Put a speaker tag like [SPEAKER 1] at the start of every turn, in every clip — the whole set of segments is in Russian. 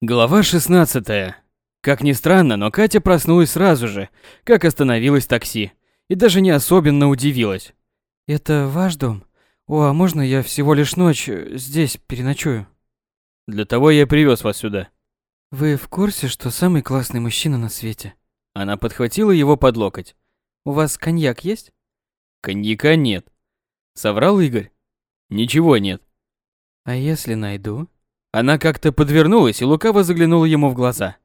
[SPEAKER 1] Глава 16. Как ни странно, но Катя проснулась сразу же, как остановилось такси, и даже не особенно удивилась.
[SPEAKER 2] «Это ваш дом? О, а можно я всего лишь ночь э, здесь переночую?»
[SPEAKER 1] Для того я привез вас сюда.
[SPEAKER 2] «Вы в курсе, что самый классный мужчина на свете?»
[SPEAKER 1] Она подхватила его под локоть.
[SPEAKER 2] «У вас коньяк есть?»
[SPEAKER 1] Коньяка нет. Соврал Игорь. Ничего нет.
[SPEAKER 2] «А если найду?»
[SPEAKER 1] Она как-то подвернулась и лукаво заглянула ему в глаза.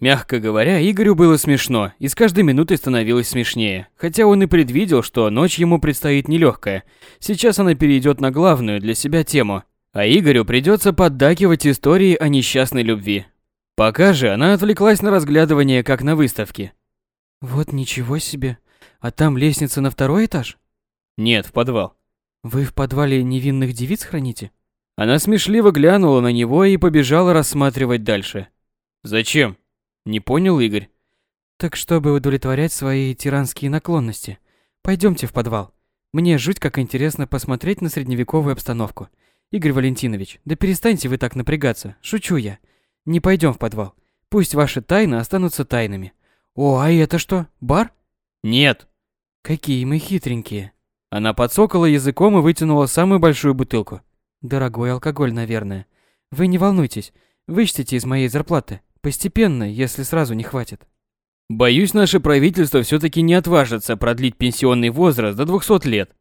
[SPEAKER 1] Мягко говоря, Игорю было смешно, и с каждой минутой становилось смешнее, хотя он и предвидел, что ночь ему предстоит нелегкая. Сейчас она перейдет на главную для себя тему, а Игорю придется поддакивать истории о несчастной любви. Пока же она отвлеклась на разглядывание, как на выставке.
[SPEAKER 2] «Вот ничего себе. А там лестница на второй этаж?»
[SPEAKER 1] Нет, в подвал.
[SPEAKER 2] «Вы в подвале невинных девиц храните?»
[SPEAKER 1] Она смешливо глянула на него и побежала рассматривать дальше. «Зачем?» Не понял Игорь.
[SPEAKER 2] «Так чтобы удовлетворять свои тиранские наклонности. Пойдемте в подвал. Мне жуть как интересно посмотреть на средневековую обстановку. Игорь Валентинович, да перестаньте вы так напрягаться. Шучу я. Не пойдем в подвал. Пусть ваши тайны останутся тайнами. О, а это что, бар?
[SPEAKER 1] Нет.
[SPEAKER 2] Какие мы хитренькие.
[SPEAKER 1] Она подсокала языком и вытянула самую большую бутылку.
[SPEAKER 2] Дорогой алкоголь, наверное. Вы не волнуйтесь, вычтите из моей зарплаты. Постепенно, если сразу не хватит.
[SPEAKER 1] Боюсь, наше правительство все-таки не отважится продлить пенсионный возраст до 200 лет.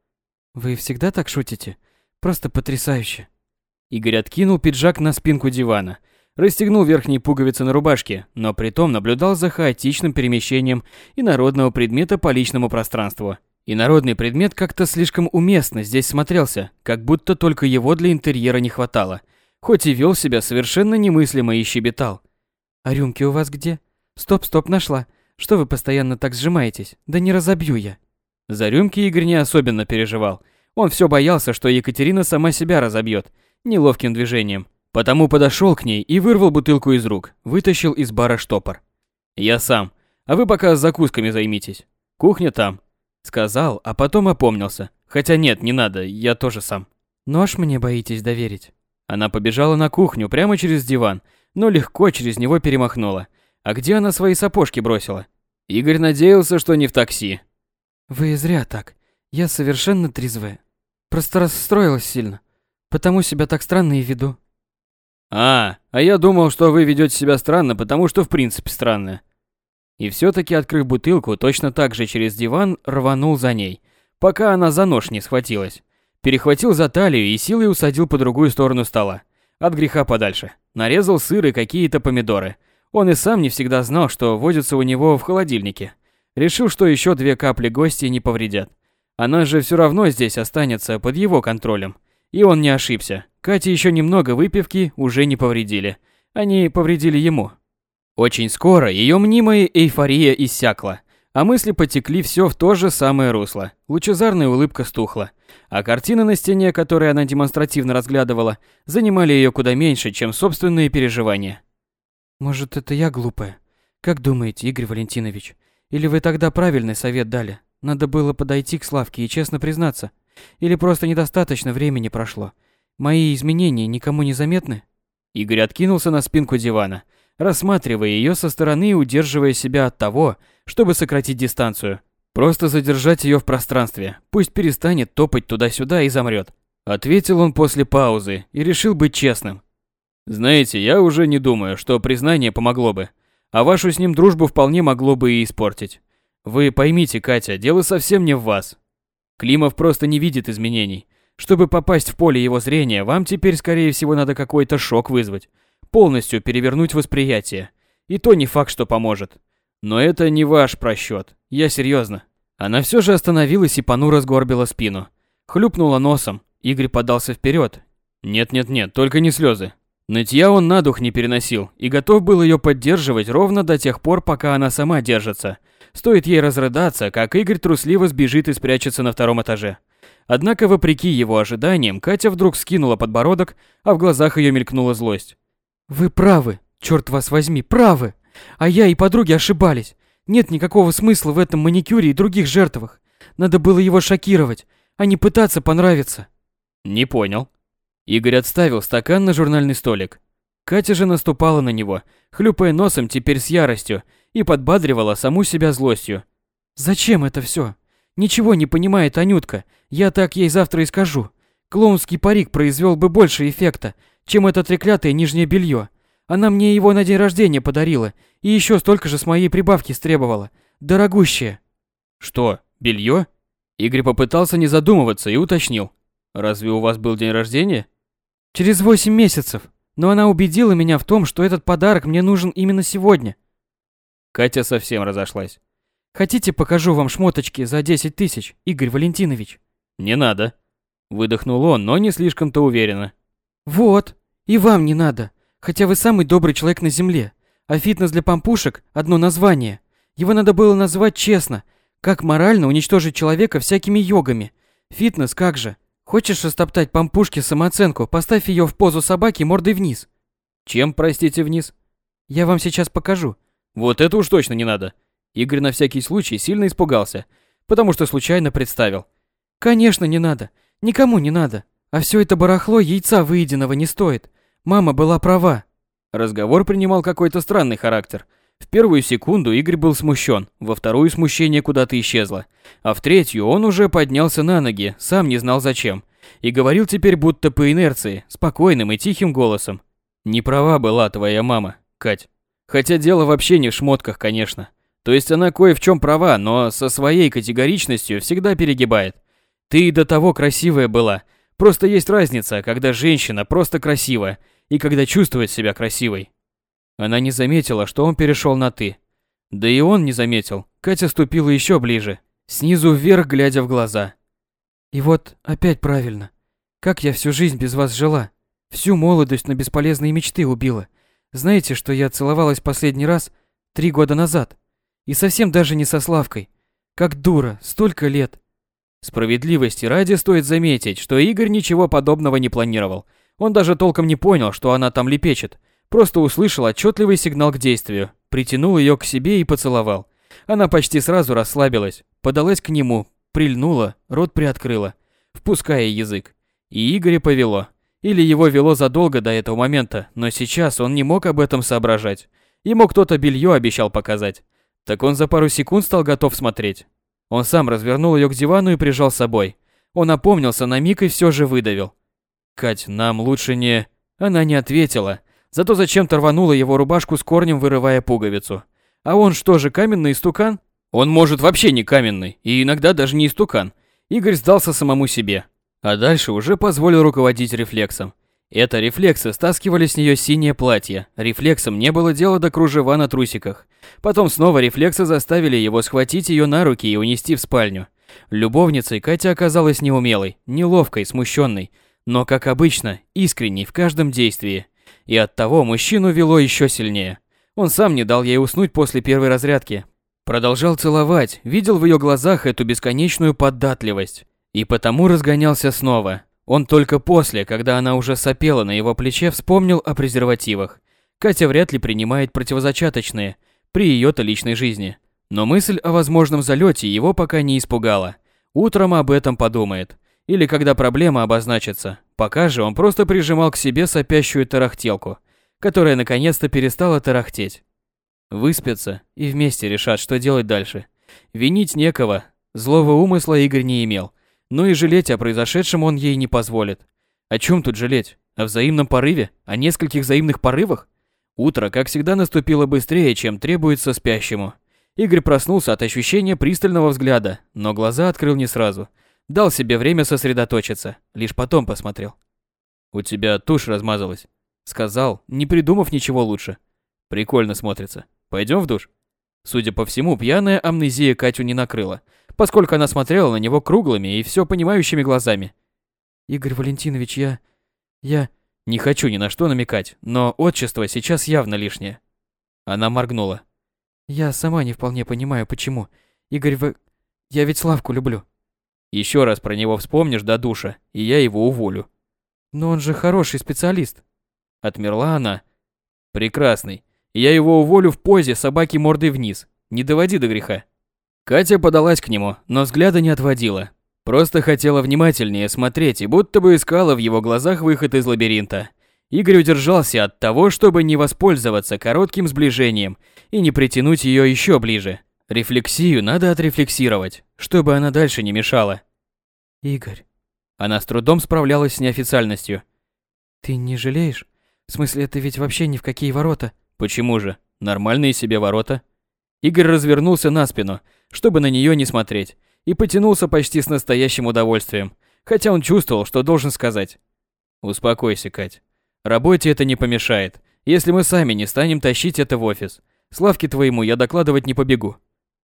[SPEAKER 2] Вы всегда так шутите? Просто потрясающе.
[SPEAKER 1] Игорь откинул пиджак на спинку дивана, расстегнул верхние пуговицы на рубашке, но притом наблюдал за хаотичным перемещением инородного предмета по личному пространству. И народный предмет как-то слишком уместно здесь смотрелся, как будто только его для интерьера не хватало, хоть и вел себя совершенно немыслимо и щебетал.
[SPEAKER 2] «А рюмки у вас где? Стоп, стоп, нашла. Что вы постоянно так сжимаетесь? Да не разобью я».
[SPEAKER 1] За рюмки Игорь не особенно переживал. Он все боялся, что Екатерина сама себя разобьет неловким движением. Потому подошел к ней и вырвал бутылку из рук, вытащил из бара штопор. «Я сам, а вы пока закусками займитесь. Кухня там, Сказал, а потом опомнился. Хотя нет, не надо, я тоже сам.
[SPEAKER 2] Нож мне боитесь доверить?
[SPEAKER 1] Она побежала на кухню прямо через диван, но легко через него перемахнула. А где она свои сапожки бросила? Игорь надеялся, что не в такси.
[SPEAKER 2] Вы зря так. Я совершенно трезвая. Просто расстроилась сильно. Потому себя так странно и веду.
[SPEAKER 1] А, а я думал, что вы ведете себя странно, потому что в принципе странно. И все-таки, открыв бутылку, точно так же через диван рванул за ней, пока она за нож не схватилась. Перехватил за талию и силой усадил по другую сторону стола. От греха подальше. Нарезал сыр и какие-то помидоры. Он и сам не всегда знал, что водится у него в холодильнике. Решил, что еще две капли гости не повредят. Она же все равно здесь останется под его контролем. И он не ошибся. Кате еще немного выпивки уже не повредили. Они повредили ему. Очень скоро ее мнимая эйфория иссякла, а мысли потекли все в то же самое русло. Лучезарная улыбка стухла, а картины на стене, которые она демонстративно разглядывала, занимали ее куда меньше, чем собственные переживания.
[SPEAKER 2] Может, это я глупая? Как думаете, Игорь Валентинович? Или вы тогда правильный совет дали? Надо было подойти к Славке и честно признаться. Или просто недостаточно времени прошло? Мои изменения никому не заметны?
[SPEAKER 1] Игорь откинулся на спинку дивана, рассматривая ее со стороны и удерживая себя от того, чтобы сократить дистанцию. Просто задержать ее в пространстве, пусть перестанет топать туда-сюда и замрет. Ответил он после паузы и решил быть честным. Знаете, я уже не думаю, что признание помогло бы, а вашу с ним дружбу вполне могло бы и испортить. Вы поймите, Катя, дело совсем не в вас. Климов просто не видит изменений. Чтобы попасть в поле его зрения, вам теперь, скорее всего, надо какой-то шок вызвать полностью перевернуть восприятие. И то не факт, что поможет. Но это не ваш просчет. Я серьезно. Она все же остановилась и понуро сгорбила спину. Хлюпнула носом. Игорь подался вперед. Нет-нет-нет, только не слезы. Нытья он на дух не переносил и готов был ее поддерживать ровно до тех пор, пока она сама держится. Стоит ей разрыдаться, как Игорь трусливо сбежит и спрячется на втором этаже. Однако, вопреки его ожиданиям, Катя вдруг скинула подбородок, а в глазах ее мелькнула злость.
[SPEAKER 2] Вы правы, черт вас возьми, правы. А я и подруги ошибались. Нет никакого смысла в этом маникюре и других жертвах. Надо было его шокировать, а не пытаться понравиться.
[SPEAKER 1] Не понял. Игорь отставил стакан на журнальный столик. Катя же наступала на него, хлюпая носом теперь с яростью, и подбадривала саму себя злостью.
[SPEAKER 2] «Зачем это все? Ничего не понимает Анютка, я так ей завтра и скажу. Клоунский парик произвел бы больше эффекта, чем это треклятое нижнее белье. Она мне его на день рождения подарила, и еще столько же с моей прибавки стребовала. Дорогущее.
[SPEAKER 1] Что, белье? Игорь попытался не задумываться и уточнил. Разве у вас был день рождения?
[SPEAKER 2] Через восемь месяцев. Но она убедила меня в том, что этот подарок мне нужен именно сегодня.
[SPEAKER 1] Катя совсем разошлась.
[SPEAKER 2] Хотите, покажу вам шмоточки за 10 тысяч, Игорь Валентинович?
[SPEAKER 1] Не надо. Выдохнул он, но не слишком-то уверенно.
[SPEAKER 2] Вот, и вам не надо. Хотя вы самый добрый человек на земле. А фитнес для пампушек – одно название. Его надо было назвать честно. Как морально уничтожить человека всякими йогами. Фитнес как же? Хочешь растоптать пампушке самооценку, поставь ее в позу собаки мордой вниз.
[SPEAKER 1] Чем, простите, вниз?
[SPEAKER 2] Я вам сейчас покажу.
[SPEAKER 1] Вот это уж точно не надо. Игорь на всякий случай сильно испугался, потому что случайно представил.
[SPEAKER 2] Конечно, не надо. Никому не надо. А все это барахло яйца выеденного не стоит. Мама была права.
[SPEAKER 1] Разговор принимал какой-то странный характер. В первую секунду Игорь был смущен, во вторую смущение куда-то исчезло, а в третью он уже поднялся на ноги, сам не знал зачем, и говорил теперь будто по инерции, спокойным и тихим голосом. «Не права была твоя мама, Кать. Хотя дело вообще не в шмотках, конечно. То есть она кое в чем права, но со своей категоричностью всегда перегибает. Ты и до того красивая была. Просто есть разница, когда женщина просто красивая, и когда чувствует себя красивой. Она не заметила, что он перешел на «ты». Да и он не заметил. Катя ступила еще ближе, снизу вверх глядя в глаза.
[SPEAKER 2] И вот опять правильно. Как я всю жизнь без вас жила. Всю молодость на бесполезные мечты убила. Знаете, что я целовалась последний раз три года назад? И совсем даже не со Славкой. Как дура, столько лет.
[SPEAKER 1] Справедливости ради стоит заметить, что Игорь ничего подобного не планировал. Он даже толком не понял, что она там лепечет. Просто услышал отчетливый сигнал к действию, притянул ее к себе и поцеловал. Она почти сразу расслабилась, подалась к нему, прильнула, рот приоткрыла, впуская язык. И Игоря повело. Или его вело задолго до этого момента, но сейчас он не мог об этом соображать. Ему кто-то белье обещал показать. Так он за пару секунд стал готов смотреть. Он сам развернул ее к дивану и прижал с собой. Он опомнился на миг и все же выдавил. «Кать, нам лучше не...» Она не ответила, зато зачем-то рванула его рубашку с корнем, вырывая пуговицу. А он что же, каменный истукан? Он может вообще не каменный, и иногда даже не истукан. Игорь сдался самому себе. А дальше уже позволил руководить рефлексом. Это рефлексы стаскивали с нее синее платье. Рефлексом не было дела до кружева на трусиках. Потом снова рефлексы заставили его схватить ее на руки и унести в спальню. Любовницей Катя оказалась неумелой, неловкой, смущенной, но, как обычно, искренней в каждом действии. И оттого мужчину вело еще сильнее. Он сам не дал ей уснуть после первой разрядки. Продолжал целовать, видел в ее глазах эту бесконечную податливость. И потому разгонялся снова. Он только после, когда она уже сопела на его плече, вспомнил о презервативах. Катя вряд ли принимает противозачаточные при ее-то личной жизни. Но мысль о возможном залете его пока не испугала. Утром об этом подумает. Или когда проблема обозначится. Пока же он просто прижимал к себе сопящую тарахтелку, которая наконец-то перестала тарахтеть. Выспятся и вместе решат, что делать дальше. Винить некого. Злого умысла Игорь не имел. Но и жалеть о произошедшем он ей не позволит. О чем тут жалеть? О взаимном порыве? О нескольких взаимных порывах? Утро, как всегда, наступило быстрее, чем требуется спящему. Игорь проснулся от ощущения пристального взгляда, но глаза открыл не сразу – Дал себе время сосредоточиться, лишь потом посмотрел. «У тебя тушь размазалась», — сказал, не придумав ничего лучше. «Прикольно смотрится. Пойдем в душ?» Судя по всему, пьяная амнезия Катю не накрыла, поскольку она смотрела на него круглыми и все понимающими глазами.
[SPEAKER 2] «Игорь Валентинович, я... я...»
[SPEAKER 1] «Не хочу ни на что намекать, но отчество сейчас явно лишнее». Она моргнула.
[SPEAKER 2] «Я сама не вполне понимаю, почему. Игорь, вы... Я ведь Славку люблю».
[SPEAKER 1] Еще раз про него вспомнишь до душа, и я его уволю.
[SPEAKER 2] Но он же хороший специалист.
[SPEAKER 1] Отмерла она. Прекрасный. Я его уволю в позе собаки мордой вниз. Не доводи до греха. Катя подалась к нему, но взгляда не отводила. Просто хотела внимательнее смотреть и будто бы искала в его глазах выход из лабиринта. Игорь удержался от того, чтобы не воспользоваться коротким сближением и не притянуть ее еще ближе. Рефлексию надо отрефлексировать, чтобы она дальше не мешала.
[SPEAKER 2] Игорь.
[SPEAKER 1] Она с трудом справлялась с неофициальностью.
[SPEAKER 2] Ты не жалеешь? В смысле, это ведь вообще ни в какие ворота.
[SPEAKER 1] Почему же? Нормальные себе ворота. Игорь развернулся на спину, чтобы на нее не смотреть, и потянулся почти с настоящим удовольствием, хотя он чувствовал, что должен сказать. Успокойся, Кать. Работе это не помешает, если мы сами не станем тащить это в офис. Славке твоему я докладывать не побегу.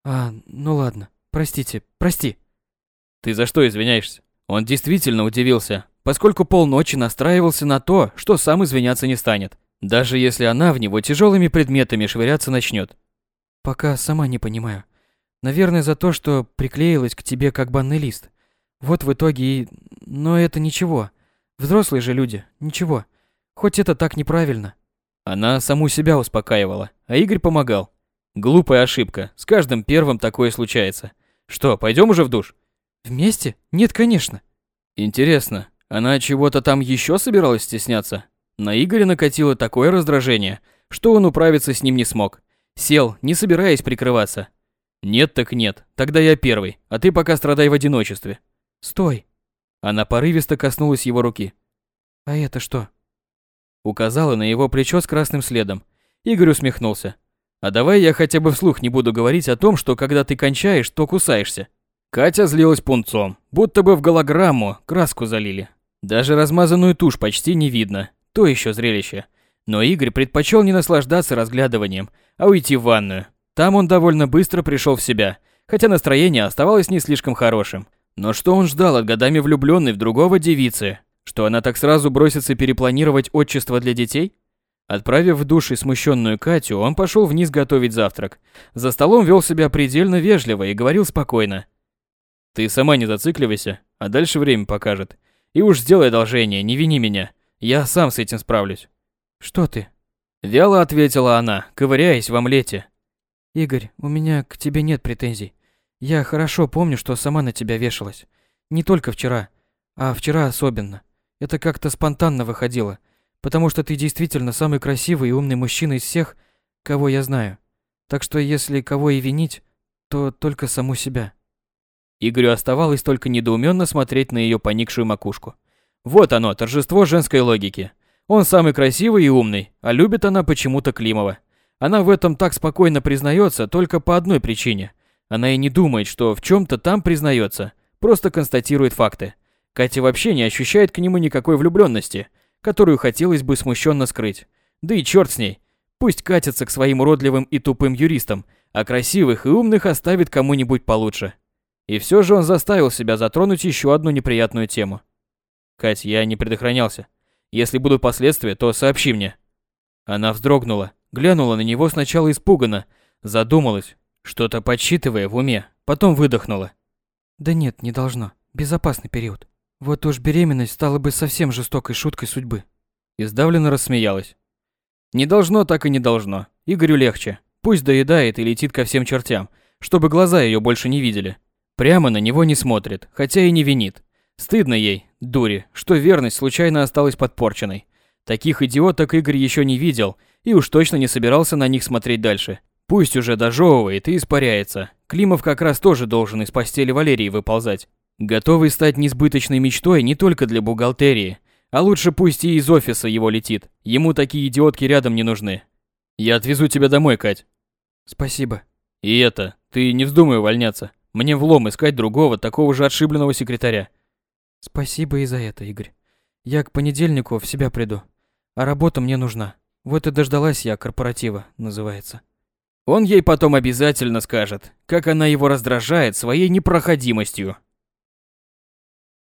[SPEAKER 2] А, ну ладно. Простите, прости.
[SPEAKER 1] Ты за что извиняешься? Он действительно удивился, поскольку полночи настраивался на то, что сам извиняться не станет, даже если она в него тяжелыми предметами швыряться начнет.
[SPEAKER 2] Пока сама не понимаю. Наверное, за то, что приклеилась к тебе как банный лист. Вот в итоге и... Но это ничего. Взрослые же люди, ничего. Хоть это так неправильно.
[SPEAKER 1] Она саму себя успокаивала, а Игорь помогал. Глупая ошибка, с каждым первым такое случается. Что, пойдем уже в душ?
[SPEAKER 2] Вместе? Нет, конечно.
[SPEAKER 1] Интересно, она чего-то там еще собиралась стесняться? На Игоря накатило такое раздражение, что он управиться с ним не смог. Сел, не собираясь прикрываться. Нет так нет, тогда я первый, а ты пока страдай в одиночестве.
[SPEAKER 2] Стой.
[SPEAKER 1] Она порывисто коснулась его руки.
[SPEAKER 2] А это что?
[SPEAKER 1] Указала на его плечо с красным следом. Игорь усмехнулся. А давай я хотя бы вслух не буду говорить о том, что когда ты кончаешь, то кусаешься. Катя злилась пунцом, будто бы в голограмму краску залили. Даже размазанную тушь почти не видно. То еще зрелище. Но Игорь предпочел не наслаждаться разглядыванием, а уйти в ванную. Там он довольно быстро пришел в себя, хотя настроение оставалось не слишком хорошим. Но что он ждал от годами влюбленной в другого девицы, что она так сразу бросится перепланировать отчество для детей? Отправив в душ и смущенную Катю, он пошел вниз готовить завтрак. За столом вел себя предельно вежливо и говорил спокойно. «Ты сама не зацикливайся, а дальше время покажет. И уж сделай одолжение, не вини меня. Я сам с этим справлюсь».
[SPEAKER 2] «Что ты?»
[SPEAKER 1] Вяло ответила она, ковыряясь в омлете.
[SPEAKER 2] «Игорь, у меня к тебе нет претензий. Я хорошо помню, что сама на тебя вешалась. Не только вчера, а вчера особенно. Это как-то спонтанно выходило, потому что ты действительно самый красивый и умный мужчина из всех, кого я знаю. Так что если кого и винить, то только саму себя.
[SPEAKER 1] Игорю оставалось только недоуменно смотреть на ее поникшую макушку. Вот оно, торжество женской логики. Он самый красивый и умный, а любит она почему-то Климова. Она в этом так спокойно признается только по одной причине. Она и не думает, что в чем-то там признается, просто констатирует факты. Катя вообще не ощущает к нему никакой влюбленности, которую хотелось бы смущенно скрыть. Да и черт с ней. Пусть катится к своим уродливым и тупым юристам, а красивых и умных оставит кому-нибудь получше. И все же он заставил себя затронуть еще одну неприятную тему. «Кать, я не предохранялся. Если будут последствия, то сообщи мне». Она вздрогнула, глянула на него сначала испуганно, задумалась, что-то подсчитывая в уме, потом выдохнула.
[SPEAKER 2] «Да нет, не должно. Безопасный период». Вот уж беременность стала бы совсем жестокой шуткой судьбы.
[SPEAKER 1] Издавленно рассмеялась. Не должно, так и не должно. Игорю легче. Пусть доедает и летит ко всем чертям, чтобы глаза ее больше не видели. Прямо на него не смотрит, хотя и не винит. Стыдно ей, дури, что верность случайно осталась подпорченной. Таких идиоток Игорь еще не видел и уж точно не собирался на них смотреть дальше. Пусть уже дожевывает и испаряется. Климов как раз тоже должен из постели Валерии выползать. Готовый стать несбыточной мечтой не только для бухгалтерии, а лучше пусть и из офиса его летит. Ему такие идиотки рядом не нужны. Я отвезу тебя домой, Кать.
[SPEAKER 2] Спасибо.
[SPEAKER 1] И это, ты не вздумай увольняться. Мне влом искать другого, такого же отшибленного секретаря.
[SPEAKER 2] Спасибо и за это, Игорь. Я к понедельнику в себя приду. А работа мне нужна. Вот и дождалась я корпоратива, называется.
[SPEAKER 1] Он ей потом обязательно скажет, как она его раздражает своей непроходимостью.